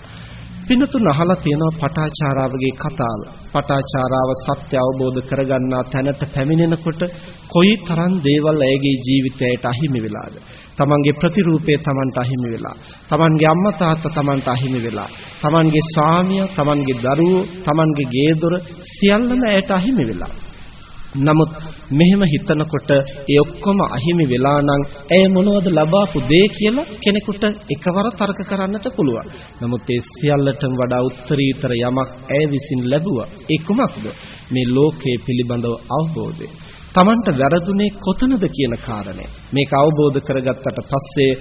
පින්නතුන් අහලා තියෙනවා පටාචාරාවගේ කතාව. පටාචාරාව සත්‍ය අවබෝධ කරගන්නා තැනට පැමිණෙනකොට කොයි තරම් දේවල් ඇයගේ ජීවිතයට අහිමි වෙලාද? තමන්ගේ ප්‍රතිරූපය තමන්ට අහිමි වෙලා තමන්ගේ අම්මා තාත්තා තමන්ට අහිමි වෙලා තමන්ගේ ස්වාමියා තමන්ගේ දරුවෝ තමන්ගේ ගේ දොර සියල්ලම ඇයට අහිමි වෙලා නමුත් මෙහෙම හිතනකොට ඒ ඔක්කොම අහිමි වෙලා නම් ඇය මොනවද ලබාපු දේ කියලා කෙනෙකුට එකවර තර්ක කරන්නට පුළුවන්. නමුත් ඒ සියල්ලටම වඩා උත්තරීතර යමක් ඇය විසින් ලැබුවා. ඒ කුමක්ද? මේ ලෝකයේ පිළිබඳව අවබෝධය. Tamanට වැරදුනේ කොතනද කියන කාරණය. මේක අවබෝධ කරගත්තට පස්සේ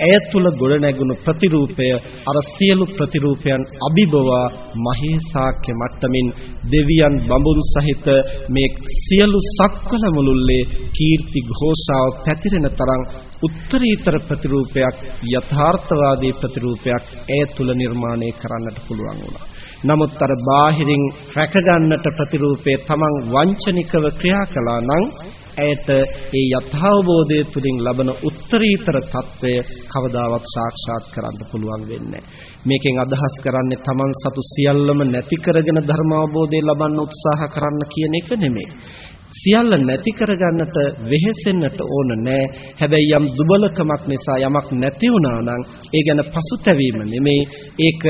ඇය තුල ගොඩනැගුණු ප්‍රතිරූපය අර සියලු ප්‍රතිරූපයන් අභිබවා මහේසාක්‍ය මට්ටමින් දෙවියන් බඹුන් සහිත මේ සියලු සක්වල මුළුල්ලේ කීර්ති ഘോഷාව පැතිරෙන තරම් උත්තරීතර ප්‍රතිරූපයක් යථාර්ථවාදී ප්‍රතිරූපයක් ඇය තුල නිර්මාණය කරන්නට පුළුවන් වුණා. නමුත් අර බාහිරින් රැකගන්නට ප්‍රතිරූපේ තමන් වංචනිකව ක්‍රියා කළා නම් ඇයට ඒ යථාබෝධය තුලින් ලබන උත්තරීතර తত্ত্বය කවදාවත් සාක්ෂාත් කරන්න පුළුවන් වෙන්නේ මේකෙන් අදහස් කරන්නේ තමන් සතු සියල්ලම නැති කරගෙන ධර්මාවබෝධය ලබන්න උත්සාහ කරන්න කියන එක නෙමෙයි. සියල්ල නැති කරගන්නට වෙහෙසෙන්නට ඕන නෑ හැබැයි යම් දුබලකමක් නිසා යමක් නැති වුණා නම් ඒ ගැන පසුතැවීම නෙමෙයි. ඒක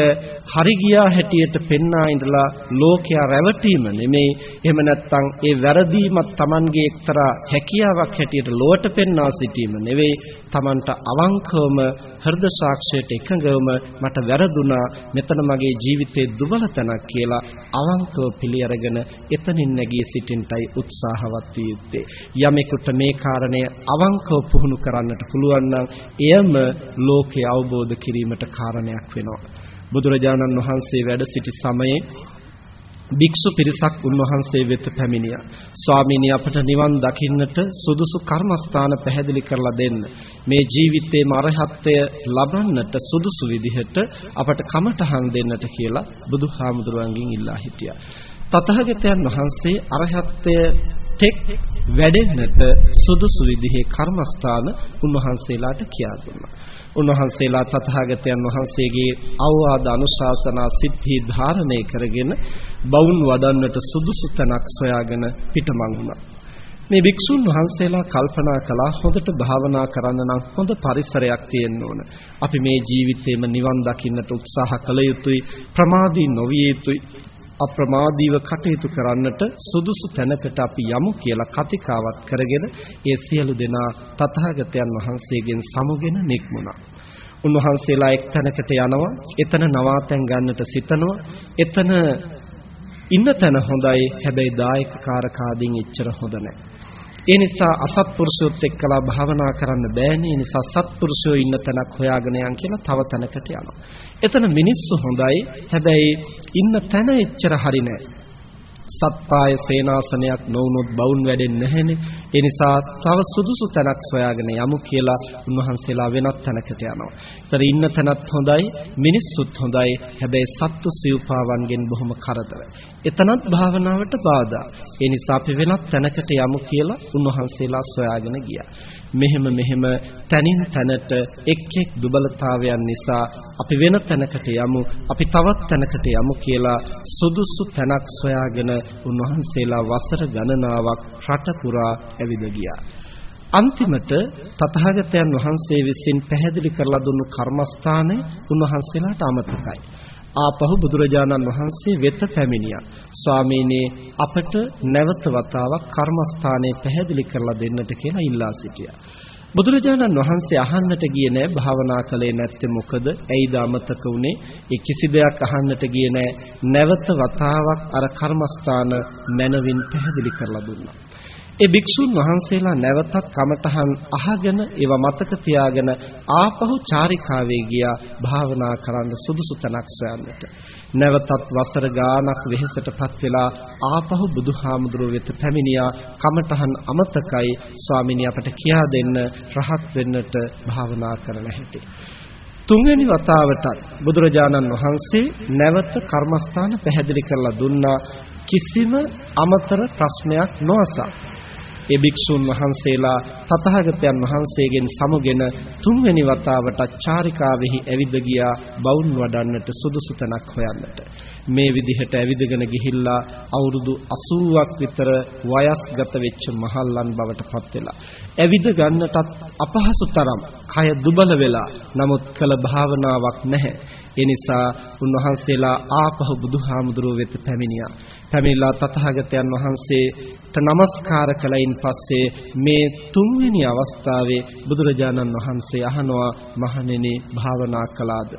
හරි ගියා හැටියට පෙන්නා ඉඳලා ලෝකයා රැවටීම නෙමෙයි. එහෙම නැත්නම් ඒ වැරදීමත් Tamanගේ එක්තරා හැකියාවක් හැටියට ලොවට පෙන්වා සිටීම නෙවෙයි. Tamanට අවංකවම හෘද සාක්ෂියට එකඟවම මට වැරදුනා මෙතන මගේ ජීවිතේ දුබල තැනක් කියලා අවංකව පිළි අරගෙන එතනින් නැගී සිටින්නයි උත්සාහවත් විය යුත්තේ යමෙකුට මේ කාරණය අවංකව පුහුණු කරන්නට පුළුවන් නම් එයම ලෝකේ අවබෝධ කිරීමට කාරණයක් වෙනවා බුදුරජාණන් වහන්සේ වැඩ සිටි සමයේ භික්ෂු පිරිසක් උන්වහන්සේ වෙත පැමිණියා. ස්වාමීනි අපට නිවන් දකින්නට සුදුසු කර්මස්ථාන පැහැදිලි කරලා දෙන්න. මේ ජීවිතේම අරහත්ත්වය ලබන්නට සුදුසු විදිහට අපට කමටහන් දෙන්නට කියලා බුදුහාමුදුරුවන්ගෙන් ඉල්ලා හිටියා. තථාගතයන් වහන්සේ අරහත්ත්වය තෙක් වැඩෙන්නට සුදුසු විදිහේ කර්මස්ථාන උන්වහන්සේලාට කියා දුන්නා. උන්වහන්සේලා තථාගතයන් වහන්සේගේ අවවාද අනුශාසනා සිද්ධි ධාරණය කරගෙන බවුන් වඩන්නට සුදුසු තැනක් සොයාගෙන පිටමං වුණා. මේ වික්ෂුන් වහන්සේලා කල්පනා කළා හොඳට භාවනා කරන්න නම් හොඳ පරිසරයක් තියෙන්න ඕන. අපි මේ ජීවිතේම නිවන් දකින්නට උත්සාහ කළ යුතුයි. ප්‍රමාදී නොවිය යුතුයි. අප්‍රමාදීව කටයුතු කරන්නට සුදුසු තැනකට අපි යමු කියලා කතිකාවත් කරගෙන ඒ සියලු දෙනා තථාගතයන් වහන්සේගෙන් සමුගෙන නික්මුණා. උන්වහන්සේලා එක් තැනකට යනවා එතන නවාතැන් ගන්නට සිතනවා එතන ඉන්න තැන හොඳයි හැබැයි දායක කාරකාදීන් එච්චර හොඳ නැහැ ඒ නිසා අසත්පුරුෂයොත් එක්කලා භාවනා කරන්න බෑනේ. ඒ නිසා සත්පුරුෂයෝ ඉන්න තැනක් හොයාගෙන යන් කියලා තව තැනකට යනවා. එතන මිනිස්සු හොඳයි. හැබැයි ඉන්න තැන එච්චර හරි නෑ. සත්පාය සේනාසනයක් නොවුනොත් බවුන් වැඩෙන්නේ නැහෙනේ. ඒ නිසා තව සුදුසු තැනක් සොයාගෙන යමු කියලා උන්වහන්සේලා වෙනත් තැනකට යනවා. ඒතර ඉන්න තැනත් හොඳයි, මිනිස්සුත් හොඳයි. හැබැයි සත්තු සිව්පාවන්ගෙන් බොහොම කරදර. එතනත් භාවනාවට බාධා. ඒ නිසා අපි වෙනත් තැනකට යමු කියලා උන්වහන්සේලා සොයාගෙන ගියා. මෙහෙම මෙහෙම තනින් තැනට එක් එක් දුබලතාවයන් නිසා අපි වෙන තැනකට යමු අපි තවත් තැනකට යමු කියලා සුදුසු තැනක් සොයාගෙන උන්වහන්සේලා වසර ගණනාවක් රට පුරා ඇවිද ගියා. අන්තිමට තථාගතයන් වහන්සේ විසින් පැහැදිලි කරලා දුන්නු කර්මස්ථානය උන්වහන්සේලාට අමතකයි. ආපහු බුදුරජාණන් වහන්සේ වෙත පැමිණියා. ස්වාමීනි අපට නැවත වතාවක් කර්මස්ථානය පැහැදිලි කරලා දෙන්නට කියලා ඉල්ලා සිටියා. බුදුරජාණන් වහන්සේ අහන්නට ගියේ නෑ භාවනා කළේ නැත්තේ මොකද? ඇයිද අමතක වුනේ? ඒ කිසි දෙයක් අහන්නට ගියේ නෑ. නැවත වතාවක් අර කර්මස්ථාන මනවින් පැහැදිලි කරලා දුන්නා. ඒ භික්ෂුන් වහන්සේලා නැවතත් කමඨහන් අහගෙන ඒවා මතක තියාගෙන ආපහු චාරිකාවේ ගියා භාවනා කරන්න සුදුසු තැනක් සොයන්නට. නැවතත් වසර ගාණක් වෙහෙසටපත් වෙලා ආපහු බුදුහාමුදුරුවෝ වෙත පැමිණියා කමඨහන් අමතකයි ස්වාමීනි අපට කියා දෙන්න රහත් වෙන්නට භාවනා කරන හැටි. තුන්වෙනි වතාවටත් බුදුරජාණන් වහන්සේ නැවත කර්මස්ථාන පැහැදිලි කරලා දුන්නා කිසිම අමතර ප්‍රශ්නයක් නොඅසා ඒ භික්ෂුන් වහන්සේලා තථාගතයන් වහන්සේගෙන් සමුගෙන තුන්වෙනි වතාවට චාරිකාවෙහි ඇවිද ගියා බවුන් වඩන්නට සුදුසු තැනක් හොයන්නට. මේ විදිහට ඇවිදගෙන ගිහිල්ලා අවුරුදු 80ක් විතර වයස්ගත වෙච්ච මහල්ලන් බවට පත් වෙලා. ඇවිද ගන්නටත් අපහසු තරම් කය දුබල වෙලා නමුත් කළ භාවනාවක් නැහැ. ඒ නිසා උන්වහන්සේලා ආපහු බුදුහාමුදුරුව වෙත පැමිණියා. පැමිණලා තථාගතයන් වහන්සේට নমස්කාර කළයින් පස්සේ මේ තුන්වෙනි අවස්ථාවේ බුදුරජාණන් වහන්සේ අහනවා මහණෙනි භාවනා කළාද?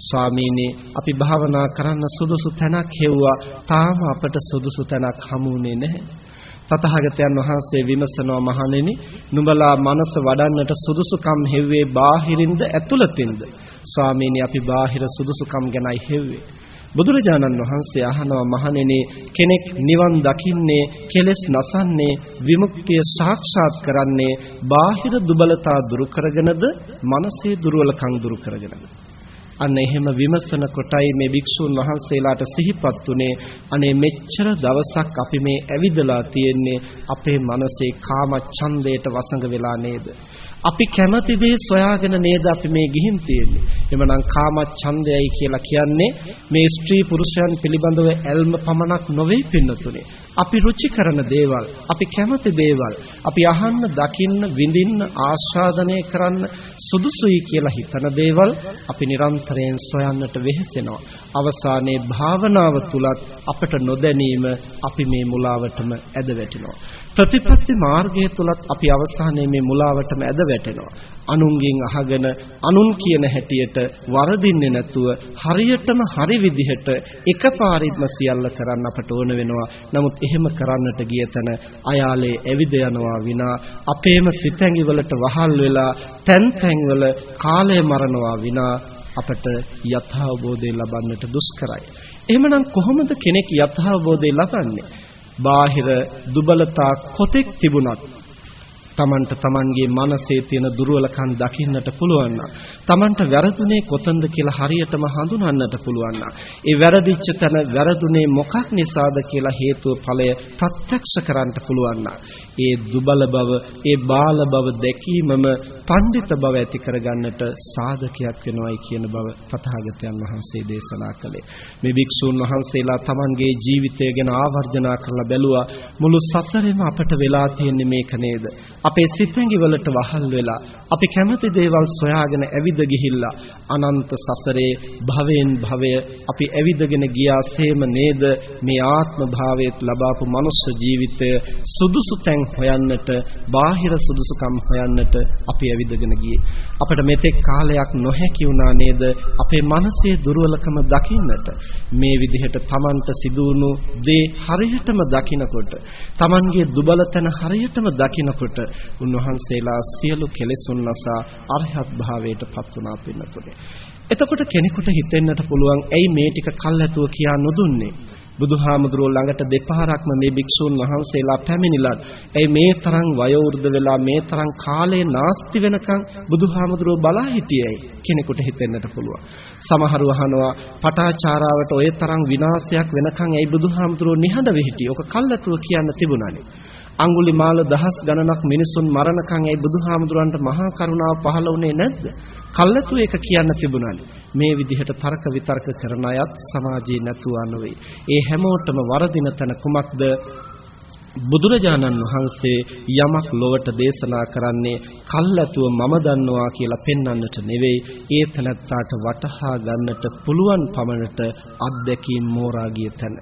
ස්වාමීනි අපි භාවනා කරන්න සුදුසු තැනක් හෙව්වා. තාම අපට සුදුසු තැනක් හමුුනේ නැහැ. තථාගතයන් වහන්සේ විමසනවා මහණෙනි නුඹලා මනස වඩන්නට සුදුසුකම් හෙව්වේ බාහිරින්ද ඇතුළතින්ද? ස්වාමීනි අපි බාහිර සුදුසුකම් ගැනයි හෙව්වේ. බුදුරජාණන් වහන්සේ අහනවා මහණෙනි කෙනෙක් නිවන් දකින්නේ කෙලෙස් නසන්නේ විමුක්තිය සාක්ෂාත් කරන්නේ බාහිර දුබලතා දුරු කරගෙනද මනසේ දුර්වලකම් දුරු කරගෙනද? අන්න එහෙම විමසන කොටයි මේ භික්ෂුන් වහන්සේලාට සිහිපත් උනේ අනේ මෙච්චර දවසක් අපි මේ ඇවිදලා තියෙන්නේ අපේ මනසේ කාම ඡන්දයට වසඟ වෙලා නේද අපි කැමති දේ සොයාගෙන නේද අපි මේ ගිහින් තියෙන්නේ. එමනම් කාම ඡන්දයයි කියලා කියන්නේ මේ ස්ත්‍රී පුරුෂයන් පිළිබඳව ඇල්ම පමණක් නොවේ පින්නතුනේ. අපි රුචි කරන දේවල්, අපි කැමති දේවල්, අපි අහන්න, දකින්න, විඳින්න, ආස්වාදනය කරන්න සුදුසුයි කියලා හිතන දේවල් අපි නිරන්තරයෙන් සොයන්නට වෙහෙසෙනවා. අවසානයේ භාවනාව තුලත් අපට නොදැනීම අපි මේ මුලාවටම ඇද වැටෙනවා. ප්‍රතිපත්ති මාර්ගය තුලත් අපි අවසානයේ මේ මුලාවටම ඇද වැටෙනවා. අනුන්ගෙන් අහගෙන අනුන් කියන හැටියට වරදින්නේ නැතුව හරියටම හරි විදිහට එකපාරින්ම සියල්ල කරන්න අපට ඕන වෙනවා. නමුත් එහෙම කරන්නට ගිය තැන අයාලේ ඇවිද යනවා විනා අපේම සිතැඟි වලට වහල් වෙලා තැන් තැන්වල කාලය මරනවා විනා අපට යථාබෝධය ලබන්නට දුෂ්කරයි. එහෙමනම් කොහොමද කෙනෙක් යථාබෝධය ලබන්නේ? බාහිර දුබලතා කොතෙක් තිබුණත් තමන්ට තමන්ගේ මනසේ තියෙන දුර්වලකම් දකින්නට පුළුවන් නම් තමන්ට වැරදුනේ කොතනද කියලා හරියටම හඳුනන්නට පුළුවන් නම් ඒ වැරදිච්ච තැන වැරදුනේ මොකක් නිසාද කියලා හේතුව ඵලය ප්‍රත්‍යක්ෂ කරන්න පුළුවන් නම් ඒ දුබල බව ඒ බාල බව දැකීමම පඬිත බව ඇති කරගන්නට සාධකයක් වෙනවයි කියන බව තථාගතයන් වහන්සේ දේශනා කළේ. මේ භික්ෂූන් වහන්සේලා තමන්ගේ ජීවිතය ගැන ආවර්ජනා කරලා බැලුවා මුළු සසරෙම අපට වෙලා තියෙන්නේ මේක නේද? අපේ සිතැඟි වලට වහල් වෙලා අපි කැමති දේවල් සොයාගෙන ඇවිද ගිහිල්ලා අනන්ත සසරේ භවෙන් භවය අපි ඇවිදගෙන ගියාසේම නේද? මේ ආත්ම භාවයේත් ලබාපු මනුෂ්‍ය ජීවිතය සුදුසු තැන් හොයන්නට බාහිර සුදුසුකම් හොයන්නට අපි ඇවිදගෙන ගියේ. අපිට මෙතෙක් කාලයක් නොහැකි වුණා නේද? අපේ මනසේ දුර්වලකම දකින්නට. මේ විදිහට Tamanට සිදුවුණු දේ හරියටම දකිනකොට Tamanගේ දුබලතන හරියටම දකිනකොට උන්වහන්සේලා සියලු කෙලෙසුන් නසා අරහත් භාවයට පත් වුණා පින්නතුනේ. එතකොට කෙනෙකුට හිතෙන්නට පුළුවන් ඇයි මේ ටික කල්ැතුව කියා නොදුන්නේ? බුදුහාමුදුරුවෝ ළඟට දෙපාරක්ම මේ භික්ෂූන් වහන්සේලා පැමිණිලා ඒ මේ තරම් වයෝවෘද්ධ වෙලා මේ තරම් කාලේ නාස්ති වෙනකන් බුදුහාමුදුරුවෝ බලා හිටියයි කෙනෙකුට හිතෙන්නට පුළුවන්. සමහරව අහනවා පටාචාරාවට ওই තරම් විනාශයක් වෙනකන් ඇයි බුදුහාමුදුරුවෝ නිහඬව හිටියේ? ඔක කල්ලාතුව කියන්න තිබුණානේ. අඟුලිමාල දහස් ගණනක් මිනිසුන් මරණකම් ඇයි බුදුහාමුදුරන්ට මහා කරුණාව පහළ වුණේ නැද්ද? කල්ලාතු ඒක කියන්න තිබුණානේ. මේ විදිහට තර්ක විතර්ක කරන අයත් සමාජයේ නැතුවා නෙවෙයි. ඒ හැමෝටම වරදින තැන කුමක්ද? බුදුරජාණන් වහන්සේ යමක් ලොවට දේශනා කරන්නේ කල්ැතුව මම දන්නවා කියලා පෙන්වන්නට නෙවෙයි ඒ තනත්තාට වටහා ගන්නට පුළුවන් පමණට අත්දැකීම් මෝරා ගිය තැන.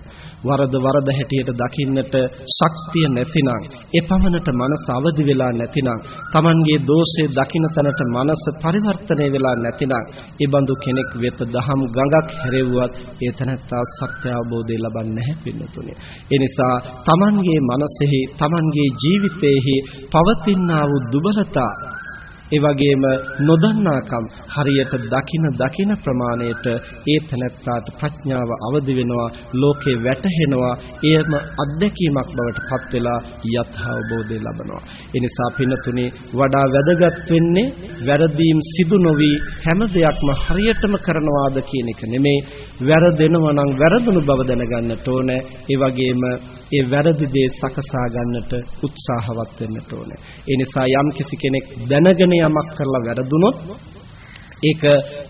වරද වරද හැටියට දකින්නට ශක්තිය නැතිනම් එපමණට මනස අවදි වෙලා නැතිනම් Tamanගේ දෝෂේ දකින්න තැනට මනස පරිවර්තනය වෙලා නැතිනම් ඒ බඳු කෙනෙක් වෙත දහම් ගඟක් හැරෙව්වත් ඒ තැනත්තා සත්‍ය අවබෝධය ලබන්නේ නැහැ පින්නතුනේ. ඒ නිසා Tamanගේ මනසෙහි Tamanගේ ජීවිතයේහි පවතිනා වූ දුබලතා ඒ වගේම නොදන්නාකම් හරියට දකින දකින ප්‍රමාණයට ඒ තැනැත්තාට ප්‍රඥාව අවදි වෙනවා ලෝකේ වැටහෙනවා එයම අත්දැකීමක් බවට පත් වෙලා යථාබෝධය ලබනවා. ඒ නිසා පින්තුනේ වඩා වැදගත් වෙන්නේ වැරදීම් සිදු නොවි හැම දෙයක්ම හරියටම කරනවාද කියන එක නෙමේ වැරදෙනවා නම් වැරදුණු බව දැනගන්නට ඕනේ. ඒ වගේම ඒ වැරදි දේ සකසා ගන්නට උත්සාහවත් වෙන්නට ඕනේ. ඒ නිසා යම් කිසි කෙනෙක් දැනගෙන යමක් කරලා වැරදුනොත් ඒක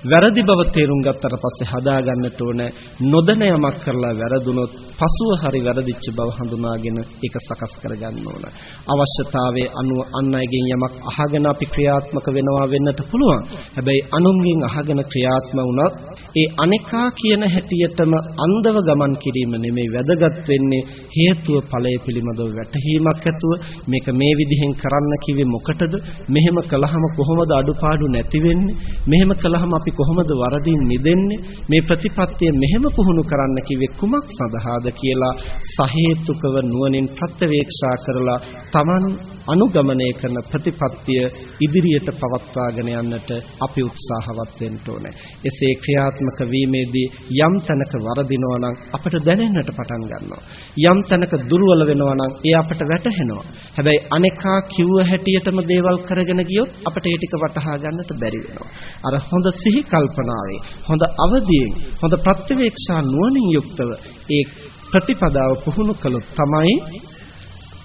වැරදි බව තේරුම් ගත්තට පස්සේ හදා ගන්නට ඕන. නොදැන යමක් කරලා වැරදුනොත් පසුව හරි වැරදිච්ච බව හඳුනාගෙන ඒක සකස් කරගන්න ඕන. අවශ්‍යතාවයේ අනුව අන් අයගෙන් යමක් අහගෙන අපි ක්‍රියාත්මක වෙනවා වෙන්නට පුළුවන්. හැබැයි අනුන්ගෙන් අහගෙන ක්‍රියාත්මක වුණත් ඒ අනිකා කියන හැටියටම අන්දව ගමන් කිරීම නෙමෙයි වැදගත් වෙන්නේ හේතුව ඵලය පිළිබඳව වැටහීමක් ඇතුව. මේක මේ විදිහෙන් කරන්න කිව්වේ මොකටද? මෙහෙම කළාම කොහොමද අඩුපාඩු නැති වෙන්නේ? මෙහෙම කළාම අපි කොහොමද වරදින් නිදෙන්නේ මේ ප්‍රතිපත්තිය මෙහෙම පුහුණු කරන්න කිව්වේ කුමක් සඳහාද කියලා සහේතුකව නුවණින් ප්‍රත්‍යවේක්ෂා කරලා Taman අනුගමනය කරන ප්‍රතිපත්තිය ඉදිරියට පවත්වාගෙන යන්නට අපි උත්සාහවත් වෙන්න ඕනේ. එසේ ක්‍රියාත්මක වීමේදී යම් තැනක වරදිනවා නම් අපට දැනෙන්නට පටන් ගන්නවා. යම් තැනක දුර්වල වෙනවා නම් ඒ අපට වැටහෙනවා. හැබැයි අනේකා කිව්ව හැටියටම දේවල් කරගෙන ගියොත් අපට ඒ ටික වටහා ගන්නට බැරි වෙනවා. අර හොඳ සිහි කල්පනාවේ, හොඳ අවදියෙන්, හොඳ ප්‍රත්‍යවේක්ෂා නුවණින් යුක්තව ඒ ප්‍රතිපදාව පුහුණු කළොත් තමයි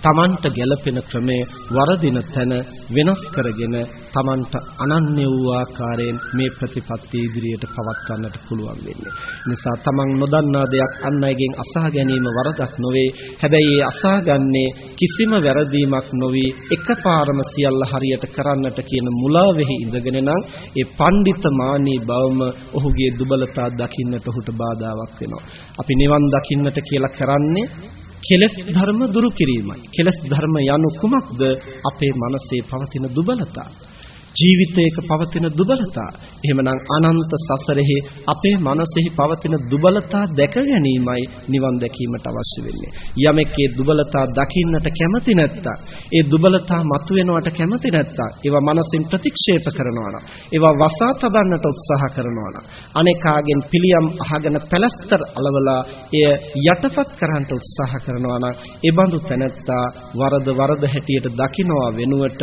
තමන්ට ගැළපෙන ක්‍රමය වරදින තැන වෙනස් කරගෙන තමන්ට අනන්‍ය වූ ආකාරයෙන් මේ ප්‍රතිපත්තිය ඉදිරියට පවත්වන්නට පුළුවන් වෙන්නේ. නිසා තමන් නොදන්නා දෙයක් අන් අයගෙන් අසහ ගැනීම වරදක් නොවේ. හැබැයි ඒ අසහගන්නේ කිසිම වැරදීමක් නොවි එකපාරම සියල්ල හරියට කරන්නට කියන මුලාවෙහි ඉඳගෙන නම් ඒ පඬිත මානී බවම ඔහුගේ දුබලතා දකින්නට ඔහුට බාධාවක් වෙනවා. අපි නිවන් දකින්නට කියලා කරන්නේ කෙලස් ධර්ම දුරු කිරීමයි. කෙලස් ධර්ම යනු කුමක්ද? අපේ මනසේ පවතින දුබලතා. ජීවිතයක පවතින දුබලතා. එහෙමනම් අනන්ත සසරෙහි අපේ මනසෙහි පවතින දුබලතා දැක ගැනීමයි නිවන් දැකීමට අවශ්‍ය වෙන්නේ. යමෙක් ඒ දුබලතා දකින්නට කැමති නැත්තම් ඒ දුබලතා මතුවෙනවට කැමති නැත්තම් ඒවා මනසින් ප්‍රතික්ෂේප කරනවා නම් ඒවා වසා තබන්නට උත්සාහ කරනවා නම් අනේකාගෙන් පිළියම් අහගෙන පැලස්තර අලවලා එය යටපත් කරන්නට උත්සාහ කරනවා නම් ඒ බඳු තැනැත්තා වරද වරද හැටියට දකිනවා වෙනුවට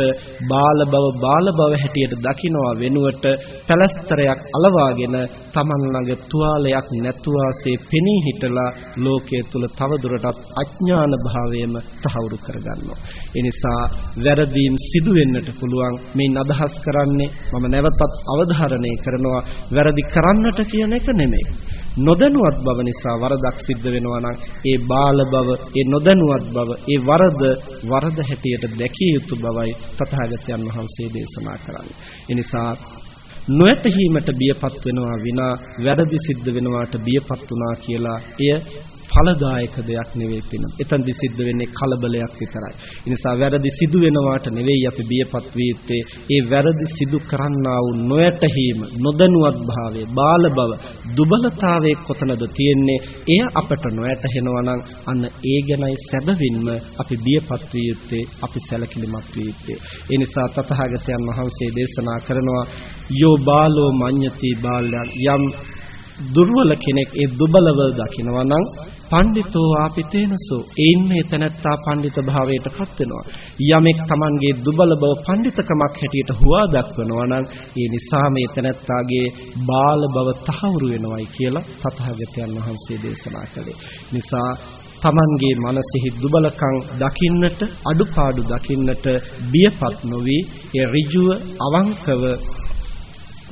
බාල බව බාල බව හැටියට දකිනවා වෙනුවට පැලස්තරයක් අලවාගෙන Taman ළඟ තුවාලයක් නැතුවාසේ පෙනී හිටලා ලෝකයේ තුල තවදුරටත් අඥාන භාවයම තහවුරු කරගන්නවා. ඒ නිසා වැරදීම් සිදු වෙන්නට පුළුවන් මේ අදහස් කරන්නේ මම නැවතත් අවධාරණය කරනවා වැරදි කරන්නට කියන එක නෙමෙයි. නොදැනුවත් බව නිසා වරදක් සිද්ධ වෙනවා නම් ඒ බාල බව, ඒ නොදැනුවත් බව, ඒ වරද වරද හැටියට දැකිය යුතු බවයි තථාගතයන් වහන්සේ දේශනා කරන්නේ. ඒ නිසා නොයැටීමට බියපත් වෙනවා විනා වැරදි සිද්ධ වෙනවාට බියපත් වුණා කියලා එය ඵලදායක දෙයක් නෙවෙයි පින. එතනදි සිද්ධ වෙන්නේ කලබලයක් විතරයි. ඒ නිසා වැරදි සිදු වෙනවාට නෙවෙයි අපි බියපත් වී යුත්තේ. ඒ වැරදි සිදු කරන්නා වූ නොයැටීම, නොදැනුවත් භාවය, බාල බව, දුබලතාවයේ කොතනද තියෙන්නේ? එය අපට නොයැටහෙනවා නම් අන්න ඒ ගැනයි සැබවින්ම අපි බියපත් වී යුත්තේ, අපි සැලකිලිමත් වී යුත්තේ. ඒ නිසා තථාගතයන් වහන්සේ දේශනා කරනවා යෝ බාලෝ මඤ්ඤති බාලයන් යම් දුර්වල කෙනෙක් ඒ දුබලව දකිනවා නම් පඬිතෝ ආපිතේනසෝ එයින් මේ තනත්තා පඬිත භාවයටපත් වෙනවා. යමෙක් Tamanගේ දුබල බව පඬිතකමක් හැටියට හුවා දක්වනවා නම් ඒ නිසා මේ තනත්තාගේ බාල බව තහවුරු වෙනවයි කියලා තථාගතයන් වහන්සේ දේශනා කළේ. නිසා තමන්ගේ මනසෙහි දුබලකම් දකින්නට අඩුපාඩු දකින්නට බියපත් නොවි ඒ ඍජුව අවංකව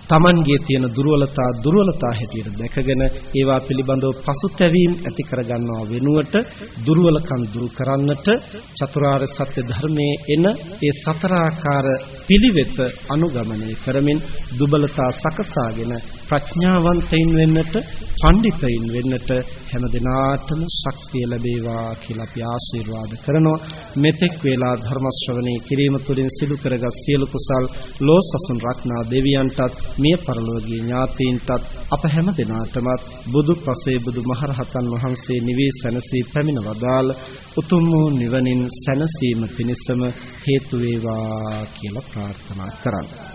Tamanගේ තියෙන දුර්වලතා දුර්වලතා හැටියට දැකගෙන ඒවා පිළිබඳව පසුතැවීම් ඇති කරගන්නවා වෙනුවට දුර්වලකම් දුරු කරන්නට චතුරාර්ය සත්‍ය ධර්මයේ එන ඒ සතරාකාර පිළිවෙත අනුගමනය කරමින් දුබලතා සකසාගෙන ප්‍රඥාවන්තයින් වෙන්නට පඬිතයින් වෙන්නට හැම දිනාටම ශක්තිය ලැබේවා කියලා අපි ආශිර්වාද කරනවා මෙතෙක් වේලා ධර්ම ශ්‍රවණේ කිරීම තුළින් සිදු කරගත් සියලු කුසල් ලෝසසුන් රක්නා දෙවියන්ටත් මිය පරලෝකීය ඥාතීන්ටත් අප හැම දිනාටමත් බුදු පසේ බුදු මහරහතන් වහන්සේ නිවී සැනසී පැමිණ වදාළ උතුම් වූ නිවනින් සැනසීම පිණිසම හේතු වේවා කියලා ප්‍රාර්ථනා කරන්න.